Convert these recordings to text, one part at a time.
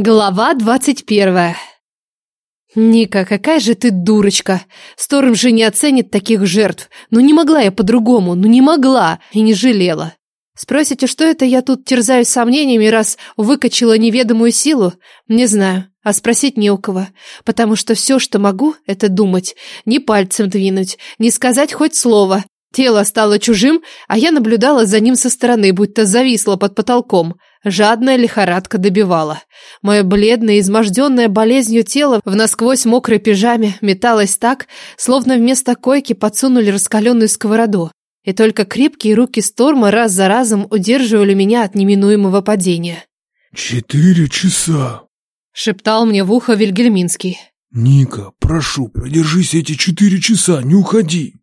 Глава двадцать первая. Ника, какая же ты дурочка. Сторм же не оценит таких жертв. Ну не могла я по-другому, ну не могла и не жалела. Спросите, что это я тут терзаюсь сомнениями, раз выкачала неведомую силу? Не знаю, а спросить не у кого. Потому что все, что могу, это думать. Не пальцем двинуть, не сказать хоть слово. Тело стало чужим, а я наблюдала за ним со стороны, будто зависла под потолком. Жадная лихорадка добивала. Мое бледное, изможденное болезнью тело в насквозь мокрой пижаме металось так, словно вместо койки подсунули раскаленную сковороду. И только крепкие руки Сторма раз за разом удерживали меня от неминуемого падения. «Четыре часа», — шептал мне в ухо Вильгельминский. «Ника, прошу, продержись эти четыре часа, не уходи.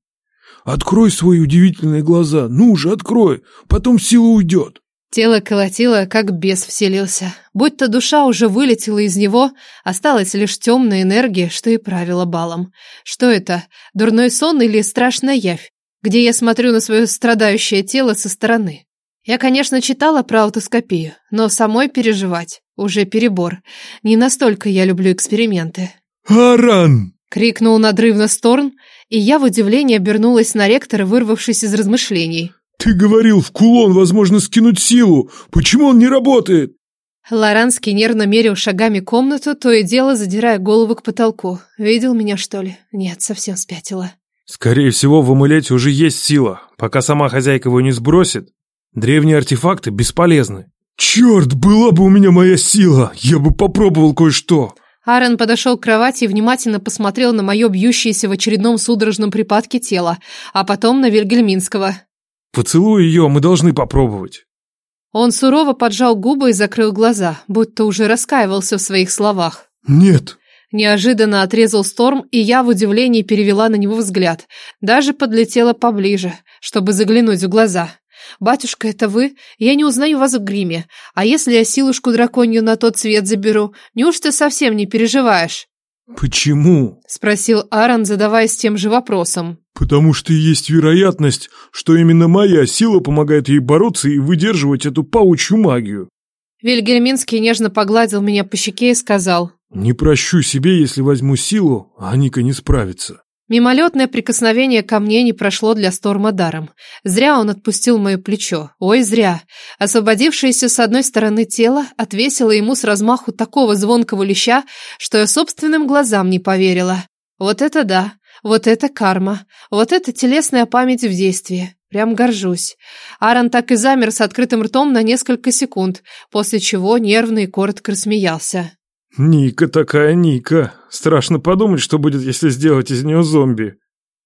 Открой свои удивительные глаза, ну же, открой, потом сила уйдет». Тело колотило, как бес вселился. Будь-то душа уже вылетела из него, осталась лишь темная энергия, что и правила балом. Что это, дурной сон или страшная явь, где я смотрю на свое страдающее тело со стороны? Я, конечно, читала про аутоскопию, но самой переживать уже перебор. Не настолько я люблю эксперименты. «Аран!» — крикнул надрывно Сторн, и я в удивлении обернулась на ректора, вырвавшись из размышлений. «Ты говорил, в кулон возможно скинуть силу. Почему он не работает?» Лоранский нервно мерил шагами комнату, то и дело задирая голову к потолку. Видел меня, что ли? Нет, совсем спятила. Скорее всего, в амулете уже есть сила. Пока сама хозяйка его не сбросит, древние артефакты бесполезны. «Черт, была бы у меня моя сила! Я бы попробовал кое-что!» Аарон подошел к кровати и внимательно посмотрел на мое бьющееся в очередном судорожном припадке тело, а потом на Вильгельминского. Поцелуй ее, мы должны попробовать. Он сурово поджал губы и закрыл глаза, будто уже раскаивался в своих словах. «Нет». Неожиданно отрезал Сторм, и я в удивлении перевела на него взгляд. Даже подлетела поближе, чтобы заглянуть в глаза. «Батюшка, это вы? Я не узнаю вас в гриме. А если я силушку драконью на тот свет заберу? Неужто совсем не переживаешь?» «Почему?» — спросил Аарон, задаваясь тем же вопросом. «Потому что есть вероятность, что именно моя сила помогает ей бороться и выдерживать эту паучью магию». Вильгельминский нежно погладил меня по щеке и сказал. «Не прощу себе, если возьму силу, а Ника не справится». Мимолетное прикосновение ко мне не прошло для Сторма даром. Зря он отпустил мое плечо. Ой, зря. Освободившееся с одной стороны тело отвесило ему с размаху такого звонкого леща, что я собственным глазам не поверила. Вот это да, вот это карма, вот это телесная память в действии. Прям горжусь. Аарон так и замер с открытым ртом на несколько секунд, после чего нервно и коротко рассмеялся. Ника такая Ника. Страшно подумать, что будет, если сделать из нее зомби.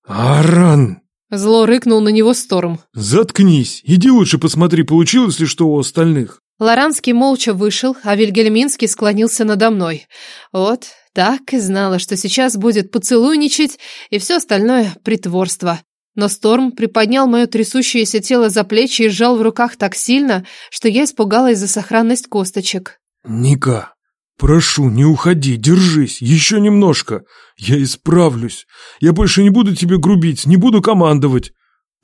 Аран! Зло рыкнул на него Сторм. Заткнись. Иди лучше посмотри, получилось ли что у остальных. Лоранский молча вышел, а Вильгельминский склонился надо мной. Вот, так и знала, что сейчас будет поцелуйничать и все остальное притворство. Но Сторм приподнял мое трясущееся тело за плечи и сжал в руках так сильно, что я испугалась за сохранность косточек. «Ника, «Прошу, не уходи, держись, еще немножко. Я исправлюсь. Я больше не буду тебе грубить, не буду командовать.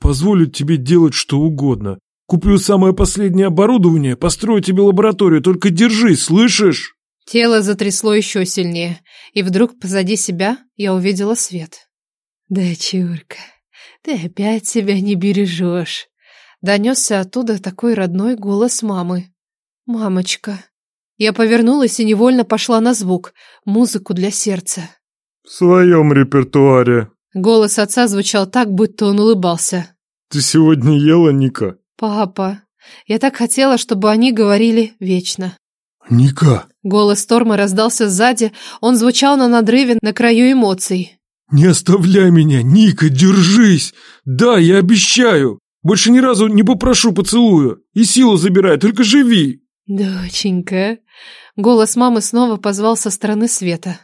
Позволю тебе делать что угодно. Куплю самое последнее оборудование, построю тебе лабораторию, только держись, слышишь?» Тело затрясло еще сильнее, и вдруг позади себя я увидела свет. «Дочурка, ты опять себя не бережешь!» Донесся оттуда такой родной голос мамы. «Мамочка!» Я повернулась и невольно пошла на звук, музыку для сердца. «В своем репертуаре». Голос отца звучал так, будто он улыбался. «Ты сегодня ела, Ника?» «Папа, я так хотела, чтобы они говорили вечно». «Ника!» Голос Торма раздался сзади, он звучал на надрыве на краю эмоций. «Не оставляй меня, Ника, держись! Да, я обещаю! Больше ни разу не попрошу поцелуя! И силу забирай, только живи!» «Доченька!» Голос мамы снова позвал со стороны света.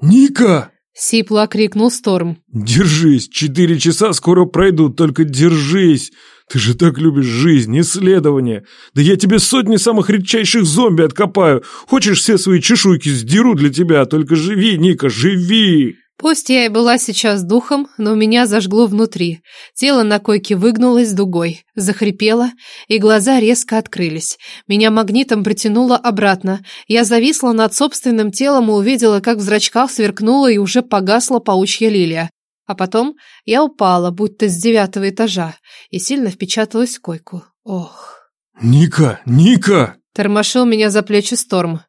«Ника!» Сипло крикнул Сторм. «Держись! Четыре часа скоро пройдут, только держись! Ты же так любишь жизнь, исследования! Да я тебе сотни самых редчайших зомби откопаю! Хочешь, все свои чешуйки сдеру для тебя, только живи, Ника, живи!» Пусть я и была сейчас духом, но меня зажгло внутри. Тело на койке выгнулось дугой, захрипело, и глаза резко открылись. Меня магнитом притянуло обратно. Я зависла над собственным телом и увидела, как в зрачках сверкнула и уже погасла паучья лилия. А потом я упала, будто с девятого этажа, и сильно впечаталась в койку. Ох. «Ника! Ника!» Тормошил меня за плечи Сторм.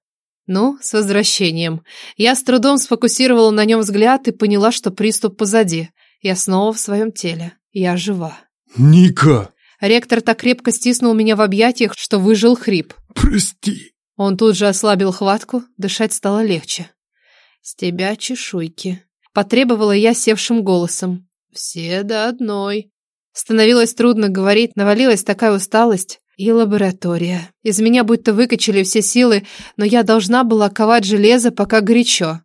Ну, с возвращением. Я с трудом сфокусировала на нем взгляд и поняла, что приступ позади. Я снова в своем теле. Я жива. «Ника!» Ректор так крепко стиснул меня в объятиях, что выжил хрип. «Прости!» Он тут же ослабил хватку, дышать стало легче. «С тебя чешуйки», — потребовала я севшим голосом. «Все до одной». Становилось трудно говорить, навалилась такая усталость. И лаборатория. Из меня будто выкачали все силы, но я должна была ковать железо, пока горячо.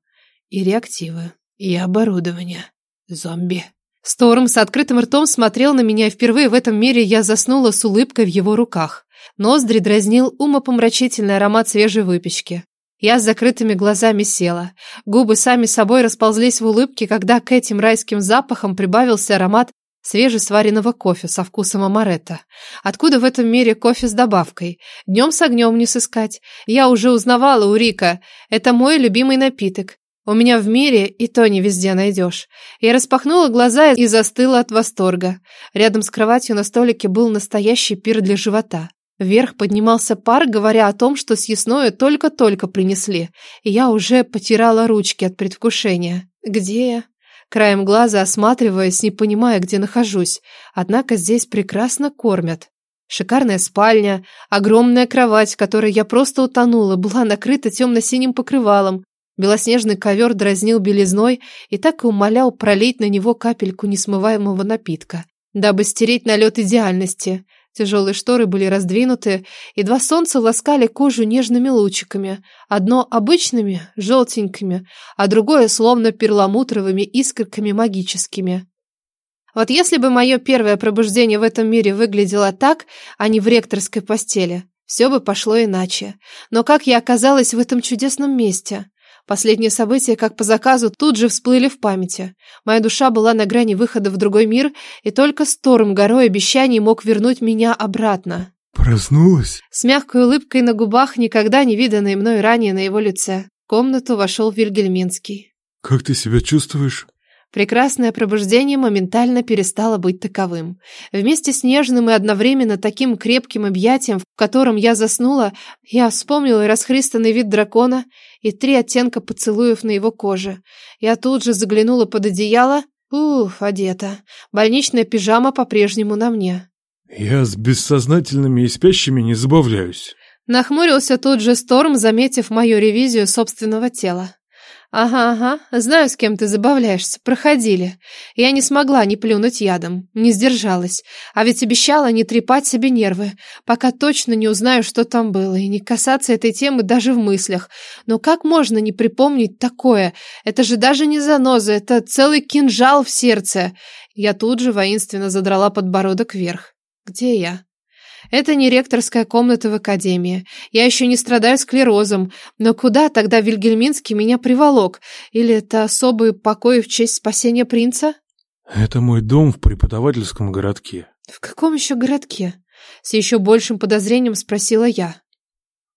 И реактивы, и оборудование. Зомби. Сторм с открытым ртом смотрел на меня, и впервые в этом мире я заснула с улыбкой в его руках. Ноздри дразнил умопомрачительный аромат свежей выпечки. Я с закрытыми глазами села. Губы сами собой расползлись в улыбке, когда к этим райским запахам прибавился аромат свежесваренного кофе со вкусом амаретто. Откуда в этом мире кофе с добавкой? Днем с огнем не сыскать. Я уже узнавала у Рика. Это мой любимый напиток. У меня в мире и то не везде найдешь. Я распахнула глаза и застыла от восторга. Рядом с кроватью на столике был настоящий пир для живота. Вверх поднимался пар, говоря о том, что съестное только-только принесли, и я уже потирала ручки от предвкушения. Где я? краем глаза осматриваясь, не понимая, где нахожусь. Однако здесь прекрасно кормят. Шикарная спальня, огромная кровать, в которой я просто утонула, была накрыта темно-синим покрывалом. Белоснежный ковер дразнил белизной и так и умолял пролить на него капельку несмываемого напитка, дабы стереть налет идеальности. Тяжелые шторы были раздвинуты, и два солнца ласкали кожу нежными лучиками, одно обычными, желтенькими, а другое словно перламутровыми искорками магическими. Вот если бы мое первое пробуждение в этом мире выглядело так, а не в ректорской постели, все бы пошло иначе. Но как я оказалась в этом чудесном месте? Последние события, как по заказу, тут же всплыли в памяти. Моя душа была на грани выхода в другой мир, и только Сторм горой обещаний мог вернуть меня обратно. «Проснулась?» С мягкой улыбкой на губах, никогда не виданной мной ранее на его лице. В комнату вошел Вильгельминский. «Как ты себя чувствуешь?» Прекрасное пробуждение моментально перестало быть таковым. Вместе с нежным и одновременно таким крепким объятием, в котором я заснула, я вспомнила расхристанный вид дракона, и три оттенка поцелуев на его коже. Я тут же заглянула под одеяло. Уф, одета. Больничная пижама по-прежнему на мне. «Я с бессознательными и спящими не забавляюсь». Нахмурился тут же Сторм, заметив мою ревизию собственного тела. «Ага, ага, знаю, с кем ты забавляешься. Проходили. Я не смогла не плюнуть ядом, не сдержалась. А ведь обещала не трепать себе нервы, пока точно не узнаю, что там было, и не касаться этой темы даже в мыслях. Но как можно не припомнить такое? Это же даже не заноза, это целый кинжал в сердце». Я тут же воинственно задрала подбородок вверх. «Где я?» Это не ректорская комната в академии. Я еще не страдаю склерозом. Но куда тогда Вильгельминский меня приволок? Или это особый покой в честь спасения принца? Это мой дом в преподавательском городке. В каком еще городке? С еще большим подозрением спросила я.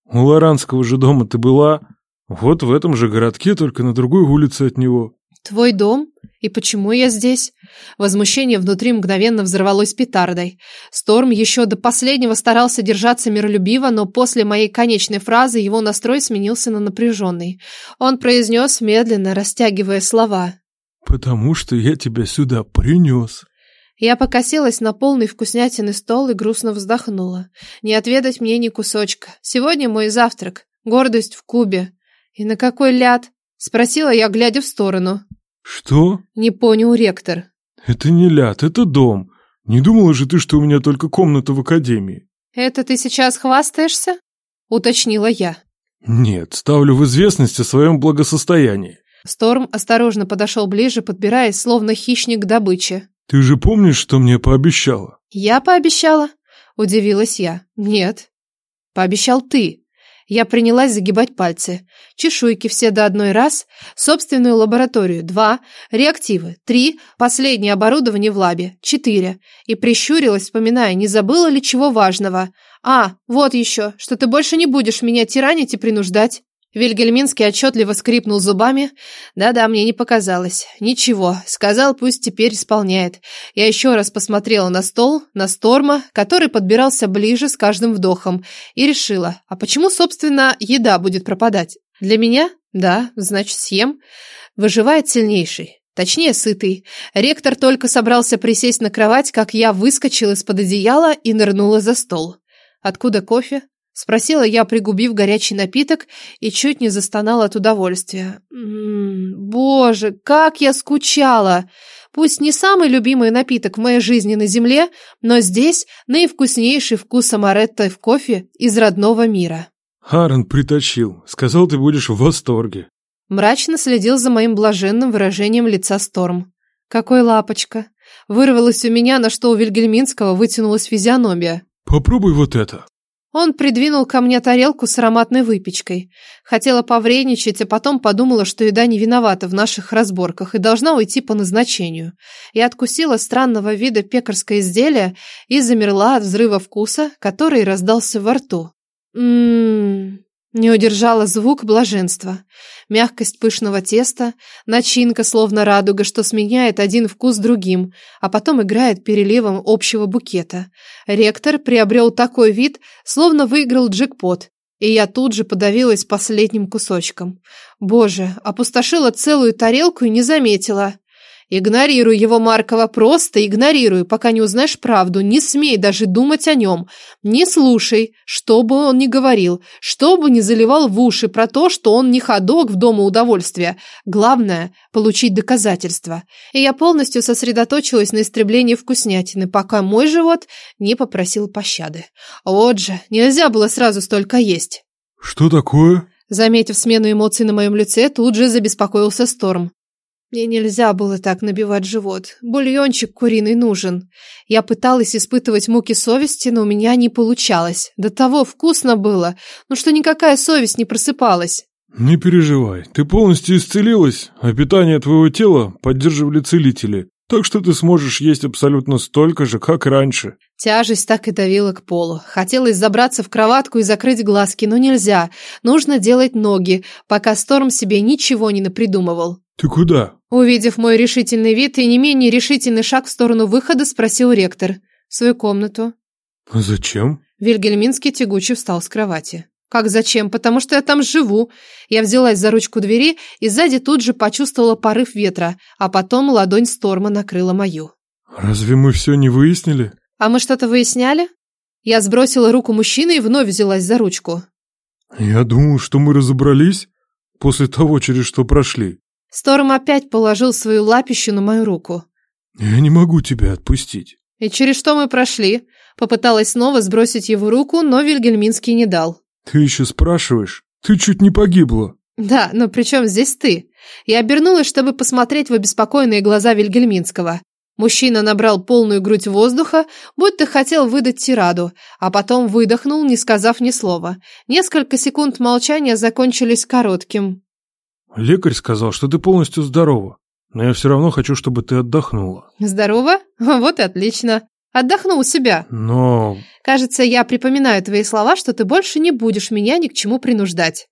У Лоранского же дома ты была? Вот в этом же городке, только на другой улице от него. Твой дом? И почему я здесь? Возмущение внутри мгновенно взорвалось петардой. Сторм еще до последнего старался держаться миролюбиво, но после моей конечной фразы его настрой сменился на напряженный. Он произнес, медленно растягивая слова. «Потому что я тебя сюда принес». Я покосилась на полный вкуснятины стол и грустно вздохнула. Не отведать мне ни кусочка. Сегодня мой завтрак. Гордость в кубе. И на какой ляд? Спросила я, глядя в сторону. «Что?» Не понял ректор. «Это не ляд, это дом. Не думала же ты, что у меня только комната в академии?» «Это ты сейчас хвастаешься?» Уточнила я. «Нет, ставлю в известность о своем благосостоянии». Сторм осторожно подошел ближе, подбираясь, словно хищник к добыче. «Ты же помнишь, что мне пообещала?» «Я пообещала?» Удивилась я. «Нет». «Пообещал ты». Я принялась загибать пальцы. Чешуйки все до одной раз, собственную лабораторию два, реактивы три, последнее оборудование в лабе четыре. И прищурилась, вспоминая, не забыла ли чего важного. А, вот еще, что ты больше не будешь меня тиранить и принуждать. Вильгельминский отчетливо скрипнул зубами. Да-да, мне не показалось. Ничего, сказал, пусть теперь исполняет. Я еще раз посмотрела на стол, на Сторма, который подбирался ближе с каждым вдохом, и решила, а почему, собственно, еда будет пропадать? Для меня? Да, значит, съем. Выживает сильнейший. Точнее, сытый. Ректор только собрался присесть на кровать, как я выскочила из-под одеяла и нырнула за стол. Откуда кофе? Спросила я, пригубив горячий напиток, и чуть не застонала от удовольствия. М -м, боже, как я скучала! Пусть не самый любимый напиток в моей жизни на земле, но здесь наивкуснейший вкус амаретто в кофе из родного мира. Харен притащил. Сказал, ты будешь в восторге. Мрачно следил за моим блаженным выражением лица Сторм. Какой лапочка! Вырвалось у меня, на что у Вильгельминского вытянулась физиономия. Попробуй вот это. Он придвинул ко мне тарелку с ароматной выпечкой. Хотела повредничать, а потом подумала, что еда не виновата в наших разборках и должна уйти по назначению. Я откусила странного вида пекарское изделие и замерла от взрыва вкуса, который раздался во рту. Ммм... Не удержала звук блаженства. Мягкость пышного теста, начинка словно радуга, что сменяет один вкус другим, а потом играет переливом общего букета. Ректор приобрел такой вид, словно выиграл джекпот, и я тут же подавилась последним кусочком. Боже, опустошила целую тарелку и не заметила. Игнорируй его, Маркова, просто игнорируй, пока не узнаешь правду. Не смей даже думать о нем. Не слушай, что бы он ни говорил, что бы ни заливал в уши про то, что он не ходок в дома удовольствия. Главное – получить доказательства. И я полностью сосредоточилась на истреблении вкуснятины, пока мой живот не попросил пощады. Вот же, нельзя было сразу столько есть. «Что такое?» Заметив смену эмоций на моем лице, тут же забеспокоился Сторм. Мне нельзя было так набивать живот. Бульончик куриный нужен. Я пыталась испытывать муки совести, но у меня не получалось. До того вкусно было, но что никакая совесть не просыпалась. Не переживай, ты полностью исцелилась, а питание твоего тела поддерживали целители. Так что ты сможешь есть абсолютно столько же, как раньше. Тяжесть так и давила к полу. Хотелось забраться в кроватку и закрыть глазки, но нельзя. Нужно делать ноги, пока Сторм себе ничего не напридумывал. Ты куда? Увидев мой решительный вид и не менее решительный шаг в сторону выхода, спросил ректор. В свою комнату. А зачем? Вильгельминский тягуче встал с кровати. Как зачем? Потому что я там живу. Я взялась за ручку двери и сзади тут же почувствовала порыв ветра, а потом ладонь Сторма накрыла мою. Разве мы все не выяснили? А мы что-то выясняли? Я сбросила руку мужчины и вновь взялась за ручку. Я думаю, что мы разобрались после того, через что прошли. Сторм опять положил свою лапищу на мою руку. «Я не могу тебя отпустить». «И через что мы прошли?» Попыталась снова сбросить его руку, но Вильгельминский не дал. «Ты еще спрашиваешь? Ты чуть не погибла». «Да, но при чем здесь ты?» Я обернулась, чтобы посмотреть в обеспокоенные глаза Вильгельминского. Мужчина набрал полную грудь воздуха, будто хотел выдать тираду, а потом выдохнул, не сказав ни слова. Несколько секунд молчания закончились коротким. Лекарь сказал, что ты полностью здорова, но я все равно хочу, чтобы ты отдохнула. Здорова? Вот и отлично. Отдохну у себя. Но... Кажется, я припоминаю твои слова, что ты больше не будешь меня ни к чему принуждать.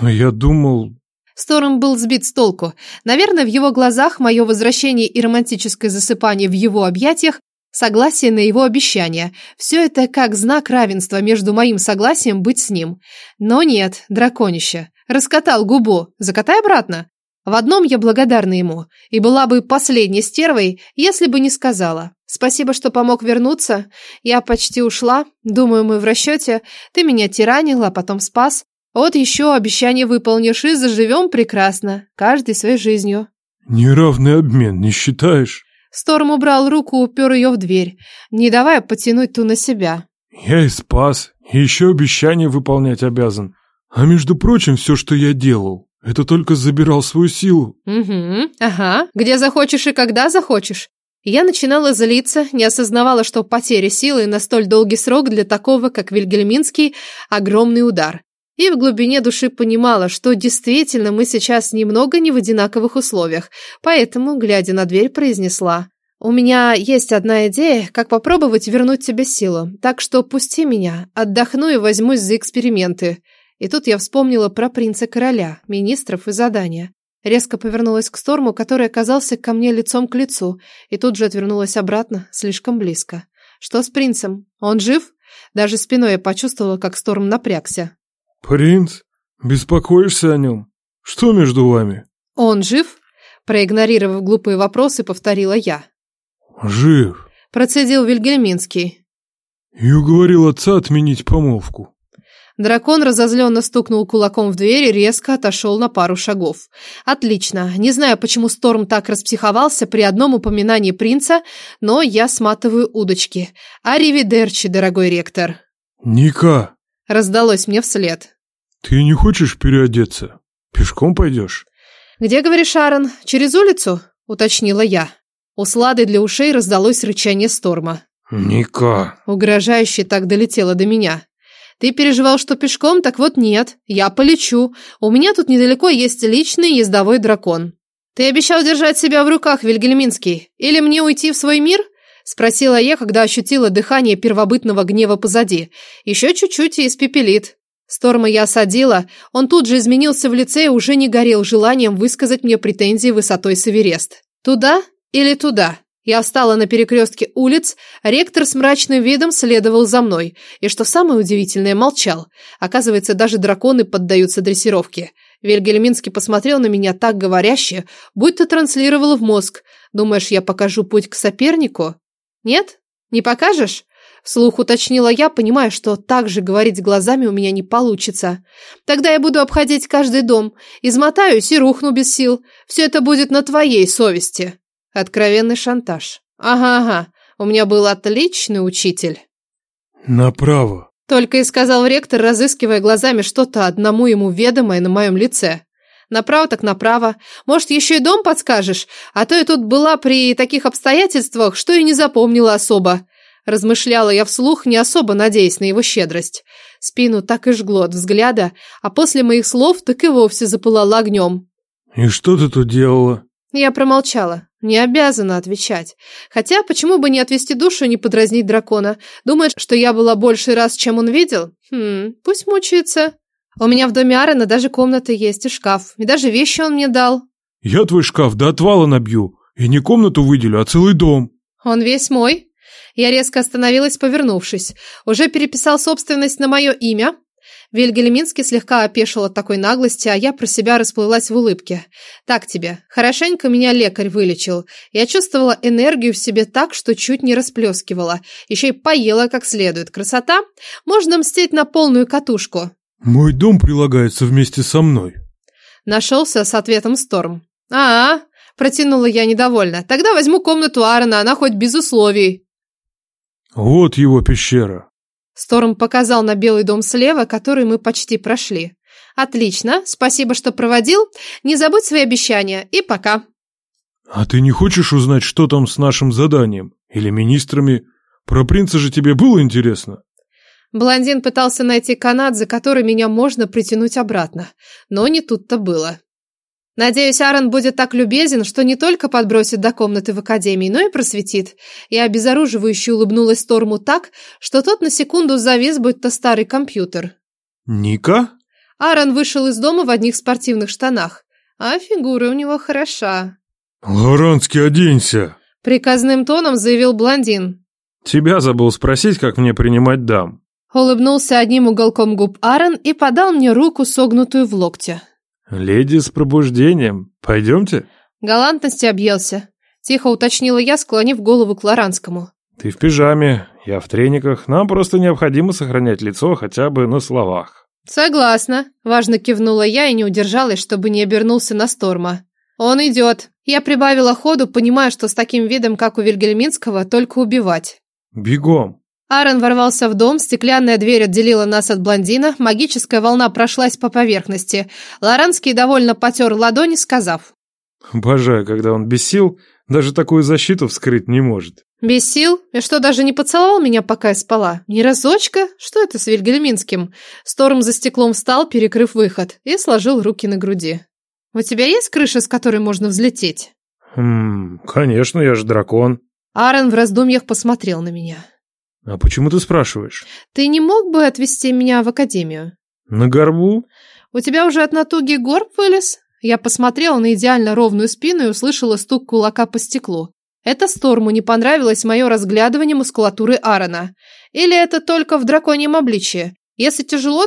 Но я думал... Сторм был сбит с толку. Наверное, в его глазах мое возвращение и романтическое засыпание в его объятиях Согласие на его обещание. Все это как знак равенства между моим согласием быть с ним. Но нет, драконище. Раскатал губу. Закатай обратно. В одном я благодарна ему, и была бы последней стервой, если бы не сказала. Спасибо, что помог вернуться. Я почти ушла. Думаю, мы в расчете. Ты меня тиранил, а потом спас. Вот еще обещание выполнишь, и заживем прекрасно. Каждый своей жизнью. Неравный обмен, не считаешь? Сторм убрал руку, упер ее в дверь, не давая потянуть ту на себя. Я и спас, еще обещание выполнять обязан. А между прочим, все, что я делал, это только забирал свою силу. Угу, ага, где захочешь и когда захочешь. Я начинала злиться, не осознавала, что потеря силы на столь долгий срок для такого, как Вильгельминский, огромный удар. И в глубине души понимала, что действительно мы сейчас немного не в одинаковых условиях, поэтому, глядя на дверь, произнесла. «У меня есть одна идея, как попробовать вернуть тебе силу, так что пусти меня, отдохну и возьмусь за эксперименты». И тут я вспомнила про принца-короля, министров и задания. Резко повернулась к Сторму, который оказался ко мне лицом к лицу, и тут же отвернулась обратно, слишком близко. «Что с принцем? Он жив?» Даже спиной я почувствовала, как Сторм напрягся. «Принц? Беспокоишься о нем? Что между вами?» «Он жив?» Проигнорировав глупые вопросы, повторила я. «Жив», Процедил Вильгельминский. и уговорил отца отменить помолвку. Дракон разозленно стукнул кулаком в дверь и резко отошел на пару шагов. Отлично. Не знаю, почему Сторм так распсиховался при одном упоминании принца, но я сматываю удочки. Аривидерчи, дорогой ректор. «Ника, Раздалось мне вслед. ты не хочешь переодеться? Пешком пойдешь?» «Где, говоришь, Аарон? Через улицу?» — уточнила я. У Слады для ушей раздалось рычание Сторма. «Ника!» Угрожающе так долетело до меня. Ты переживал, что пешком? Так вот нет. Я полечу. У меня тут недалеко есть личный ездовой дракон. Ты обещал держать себя в руках, Вильгельминский. Или мне уйти в свой мир? Спросила я, когда ощутила дыхание первобытного гнева позади. Еще чуть-чуть и испепелит. Сторма я осадила. Он тут же изменился в лице и уже не горел желанием высказать мне претензии высотой с Эверест. Туда или туда? Я встала на перекрестке улиц, ректор с мрачным видом следовал за мной, и, что самое удивительное, молчал. Оказывается, даже драконы поддаются дрессировке. Вильгельминский посмотрел на меня так говоряще, будто транслировал в мозг. Думаешь, я покажу путь к сопернику? Нет? Не покажешь? Вслух уточнила я, понимая, что так же говорить глазами у меня не получится. Тогда я буду обходить каждый дом, измотаюсь и рухну без сил. Все это будет на твоей совести. Откровенный шантаж. Ага-ага, у меня был отличный учитель. «Направо!» Только и сказал ректор, разыскивая глазами что-то одному ему ведомое на моем лице. Направо так направо. Может, еще и дом подскажешь? А то я тут была при таких обстоятельствах, что и не запомнила особо. Размышляла я вслух, не особо надеясь на его щедрость. Спину так и жгло от взгляда, а после моих слов так и вовсе запылала огнем. «И что ты тут делала?» Я промолчала. Не обязана отвечать. Хотя, почему бы не отвести душу и не подразнить дракона? Думает, что я была больше раз, чем он видел? Хм, пусть мучается. У меня в доме Аарона даже комната есть и шкаф. И даже вещи он мне дал. «Я твой шкаф до отвала набью. И не комнату выделю, а целый дом». Он весь мой. Я резко остановилась, повернувшись. Уже переписал собственность на мое имя. Вильгельминский слегка опешил от такой наглости, а я про себя расплылась в улыбке. Так тебе, хорошенько меня лекарь вылечил. Я чувствовала энергию в себе так, что чуть не расплескивала. Еще и поела как следует. Красота? Можно мстить на полную катушку. «Мой дом прилагается вместе со мной». Нашелся с ответом Сторм. «А-а», протянула я недовольно. «Тогда возьму комнату Аарона, она хоть без условий». «Вот его пещера». Сторм показал на белый дом слева, который мы почти прошли. «Отлично, спасибо, что проводил. Не забудь свои обещания. И пока». «А ты не хочешь узнать, что там с нашим заданием? Или министрами? Про принца же тебе было интересно?» Блондин пытался найти канат, за который меня можно притянуть обратно. Но не тут-то было. Надеюсь, Аарон будет так любезен, что не только подбросит до комнаты в академии, но и просветит. Я обезоруживающе улыбнулась Торму так, что тот на секунду завис, будто старый компьютер. «Ника?» Аарон вышел из дома в одних спортивных штанах. А фигура у него хороша. «Лоранский, оденься!» Приказным тоном заявил блондин. Тебя забыл спросить, как мне принимать дам. Улыбнулся одним уголком губ Аарон и подал мне руку, согнутую в локте. Леди с пробуждением. Пойдемте? Галантности объелся. Тихо уточнила я, склонив голову к Лоранскому. Ты в пижаме, я в трениках. Нам просто необходимо сохранять лицо хотя бы на словах. Согласна. Важно кивнула я и не удержалась, чтобы не обернулся на Сторма. Он идет. Я прибавила ходу, понимая, что с таким видом, как у Вильгельминского, только убивать. Бегом. Аарон ворвался в дом, стеклянная дверь отделила нас от блондина, магическая волна прошлась по поверхности. Лоранский довольно потер ладони, сказав. Обожаю, когда он без сил, даже такую защиту вскрыть не может. Без сил? И что, даже не поцеловал меня, пока я спала? Ни разочка? Что это с Вильгельминским? Сторм за стеклом встал, перекрыв выход, и сложил руки на груди. У тебя есть крыша, с которой можно взлететь? Хм, конечно, я же дракон. Аарон в раздумьях посмотрел на меня. А почему ты спрашиваешь? Ты не мог бы отвезти меня в академию? На горбу? У тебя уже от натуги горб вылез? Я посмотрела на идеально ровную спину и услышала стук кулака по стеклу. Это Сторму не понравилось мое разглядывание мускулатуры Аарона. Или это только в драконьем обличье? Если тяжело,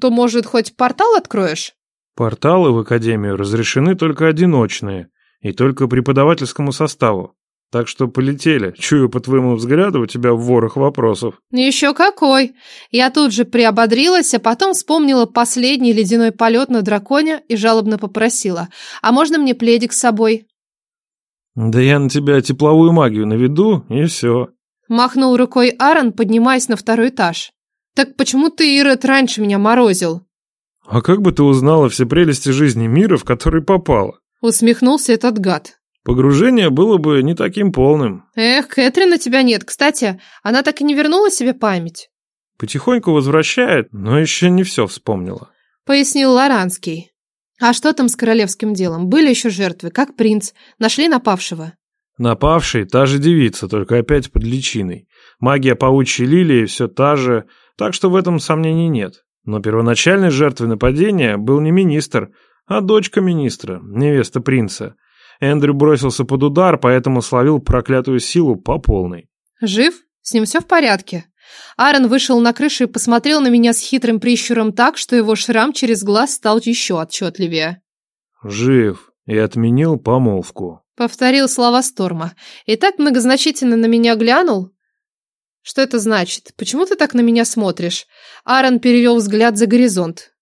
то, может, хоть портал откроешь? Порталы в академию разрешены только одиночные и только преподавательскому составу. Так что полетели. Чую по твоему взгляду, у тебя ворох вопросов. Еще какой! Я тут же приободрилась, а потом вспомнила последний ледяной полет на драконе и жалобно попросила. А можно мне пледик с собой? Да я на тебя тепловую магию наведу, и все. Махнул рукой Аарон, поднимаясь на второй этаж. Так почему ты, Ирод, раньше меня морозил? А как бы ты узнала все прелести жизни мира, в который попала? Усмехнулся этот гад. Погружение было бы не таким полным. Эх, Кэтрин у тебя нет. Кстати, она так и не вернула себе память. Потихоньку возвращает, но еще не все вспомнила. Пояснил Лоранский. А что там с королевским делом? Были еще жертвы, как принц. Нашли напавшего? Напавший та же девица, только опять под личиной. Магия паучьей лилии все та же, так что в этом сомнений нет. Но первоначальной жертвой нападения был не министр, а дочка министра, невеста принца. Эндрю бросился под удар, поэтому словил проклятую силу по полной. Жив? С ним все в порядке? Аарон вышел на крышу и посмотрел на меня с хитрым прищуром так, что его шрам через глаз стал еще отчетливее. «Жив и отменил помолвку», — повторил слова Сторма. И так многозначительно на меня глянул. «Что это значит? Почему ты так на меня смотришь?» Аарон перевел взгляд за горизонт.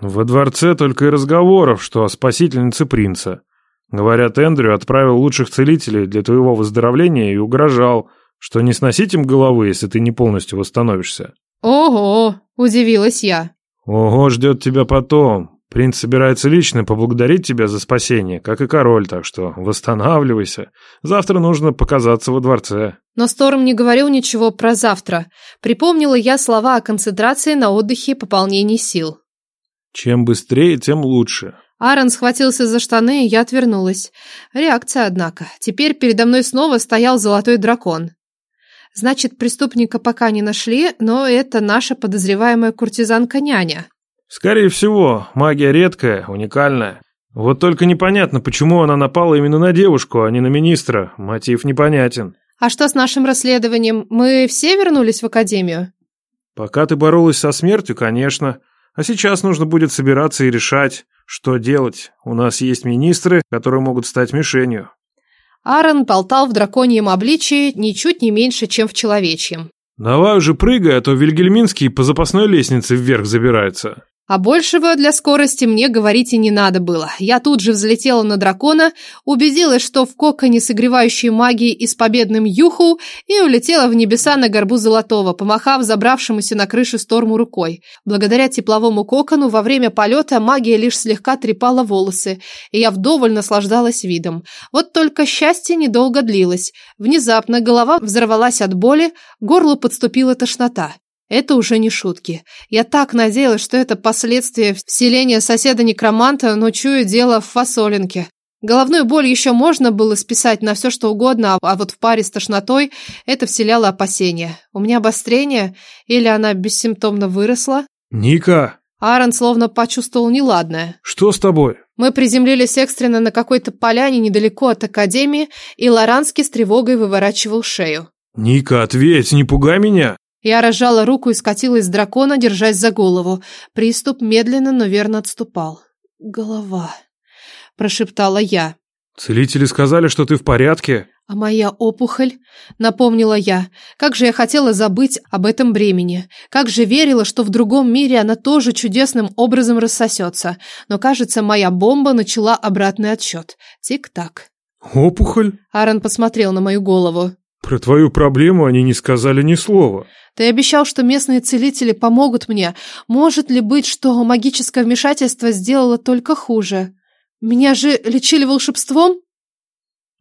«Во дворце только и разговоров, что о спасительнице принца. Говорят, Эндрю отправил лучших целителей для твоего выздоровления и угрожал, что не сносить им головы, если ты не полностью восстановишься. Ого, удивилась я. Ого, ждет тебя потом. Принц собирается лично поблагодарить тебя за спасение, как и король, так что восстанавливайся. Завтра нужно показаться во дворце. Но Сторм не говорил ничего про завтра. Припомнила я слова о концентрации на отдыхе и пополнении сил. Чем быстрее, тем лучше. Аарон схватился за штаны, и я отвернулась. Реакция, однако. Теперь передо мной снова стоял золотой дракон. Значит, преступника пока не нашли, но это наша подозреваемая куртизанка-няня. Скорее всего, магия редкая, уникальная. Вот только непонятно, почему она напала именно на девушку, а не на министра. Мотив непонятен. А что с нашим расследованием? Мы все вернулись в академию? Пока ты боролась со смертью, конечно. А сейчас нужно будет собираться и решать, что делать. У нас есть министры, которые могут стать мишенью. Аарон болтал в драконьем обличии ничуть не меньше, чем в человечьем. Давай уже прыгай, а то Вильгельминский по запасной лестнице вверх забирается. А большего для скорости мне говорить и не надо было. Я тут же взлетела на дракона, убедилась, что в коконе согревающей магии и с победным юху, и улетела в небеса на горбу Золотого, помахав забравшемуся на крышу сторму рукой. Благодаря тепловому кокону во время полета магия лишь слегка трепала волосы, и я вдоволь наслаждалась видом. Вот только счастье недолго длилось. Внезапно голова взорвалась от боли, горлу подступила тошнота. Это уже не шутки. Я так надеялась, что это последствия вселения соседа-некроманта, но чую дело в фасолинке. Головную боль еще можно было списать на все, что угодно, а вот в паре с тошнотой это вселяло опасения. У меня обострение? Или она бессимптомно выросла? «Ника!» Аарон словно почувствовал неладное. «Что с тобой?» Мы приземлились экстренно на какой-то поляне недалеко от Академии, и Лоранский с тревогой выворачивал шею. «Ника, ответь, не пугай меня!» Я разжала руку и скатилась с дракона, держась за голову. Приступ медленно, но верно отступал. «Голова», — прошептала я. «Целители сказали, что ты в порядке?» «А моя опухоль?» — напомнила я. «Как же я хотела забыть об этом бремени. Как же верила, что в другом мире она тоже чудесным образом рассосется. Но, кажется, моя бомба начала обратный отсчет. Тик-так». «Опухоль?» Аарон посмотрел на мою голову. «Про твою проблему они не сказали ни слова». Ты обещал, что местные целители помогут мне. Может ли быть, что магическое вмешательство сделало только хуже? Меня же лечили волшебством?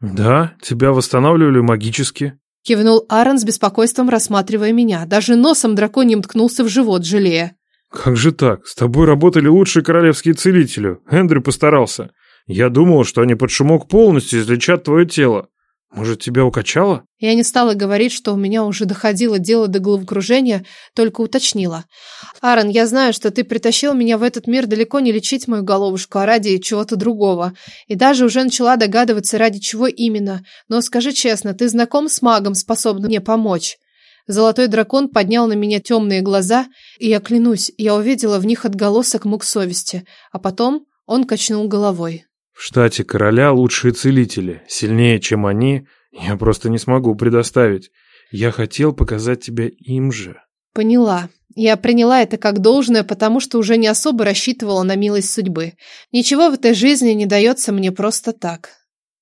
Да, тебя восстанавливали магически. Кивнул Аарон с беспокойством, рассматривая меня. Даже носом драконьим ткнулся в живот, жалея. Как же так? С тобой работали лучшие королевские целители. Эндрю постарался. Я думал, что они под шумок полностью излечат твое тело. Может, тебя укачало? Я не стала говорить, что у меня уже доходило дело до головокружения, только уточнила. Аарон, я знаю, что ты притащил меня в этот мир далеко не лечить мою головушку, а ради чего-то другого. И даже уже начала догадываться, ради чего именно. Но скажи честно, ты знаком с магом, способным мне помочь? Золотой дракон поднял на меня темные глаза, и я клянусь, я увидела в них отголосок мук совести, а потом он качнул головой. В штате короля лучшие целители. Сильнее, чем они, я просто не смогу предоставить. Я хотел показать тебя им же. Поняла. Я приняла это как должное, потому что уже не особо рассчитывала на милость судьбы. Ничего в этой жизни не дается мне просто так.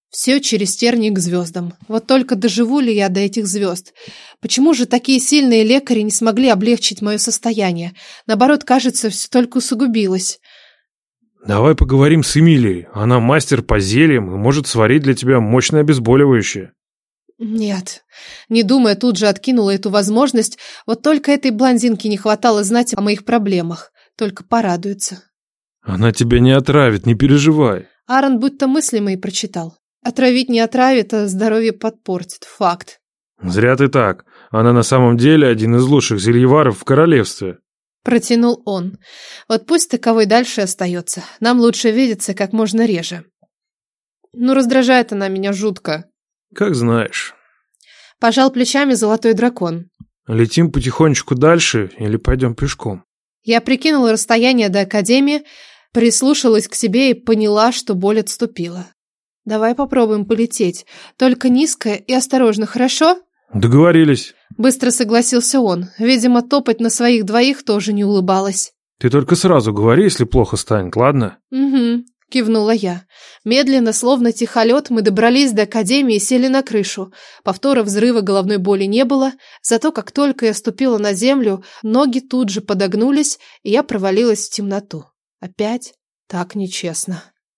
Все через тернии к звездам. Вот только доживу ли я до этих звезд? Почему же такие сильные лекари не смогли облегчить мое состояние? Наоборот, кажется, все только усугубилось. Давай поговорим с Эмилией. Она мастер по зельям и может сварить для тебя мощное обезболивающее. Нет, не думая, тут же откинула эту возможность. Вот только этой блондинке не хватало знать о моих проблемах. Только порадуется. Она тебя не отравит, не переживай. Аарон будто мысли мои прочитал. Отравить не отравит, а здоровье подпортит. Факт. Зря ты так. Она на самом деле один из лучших зельеваров в королевстве. Протянул он. Вот пусть таковой дальше остается. Нам лучше видеться как можно реже. Ну, раздражает она меня жутко. Как знаешь. Пожал плечами золотой дракон. Летим потихонечку дальше или пойдем пешком? Я прикинула расстояние до академии, прислушалась к себе и поняла, что боль отступила. Давай попробуем полететь. Только низко и осторожно, хорошо? Договорились. Быстро согласился он. Видимо, топать на своих двоих тоже не улыбалась. Ты только сразу говори, если плохо станет, ладно? Угу, кивнула я. Медленно, словно тихолет, мы добрались до академии и сели на крышу. Повтора взрыва головной боли не было, зато как только я ступила на землю, ноги тут же подогнулись, и я провалилась в темноту. Опять так нечестно.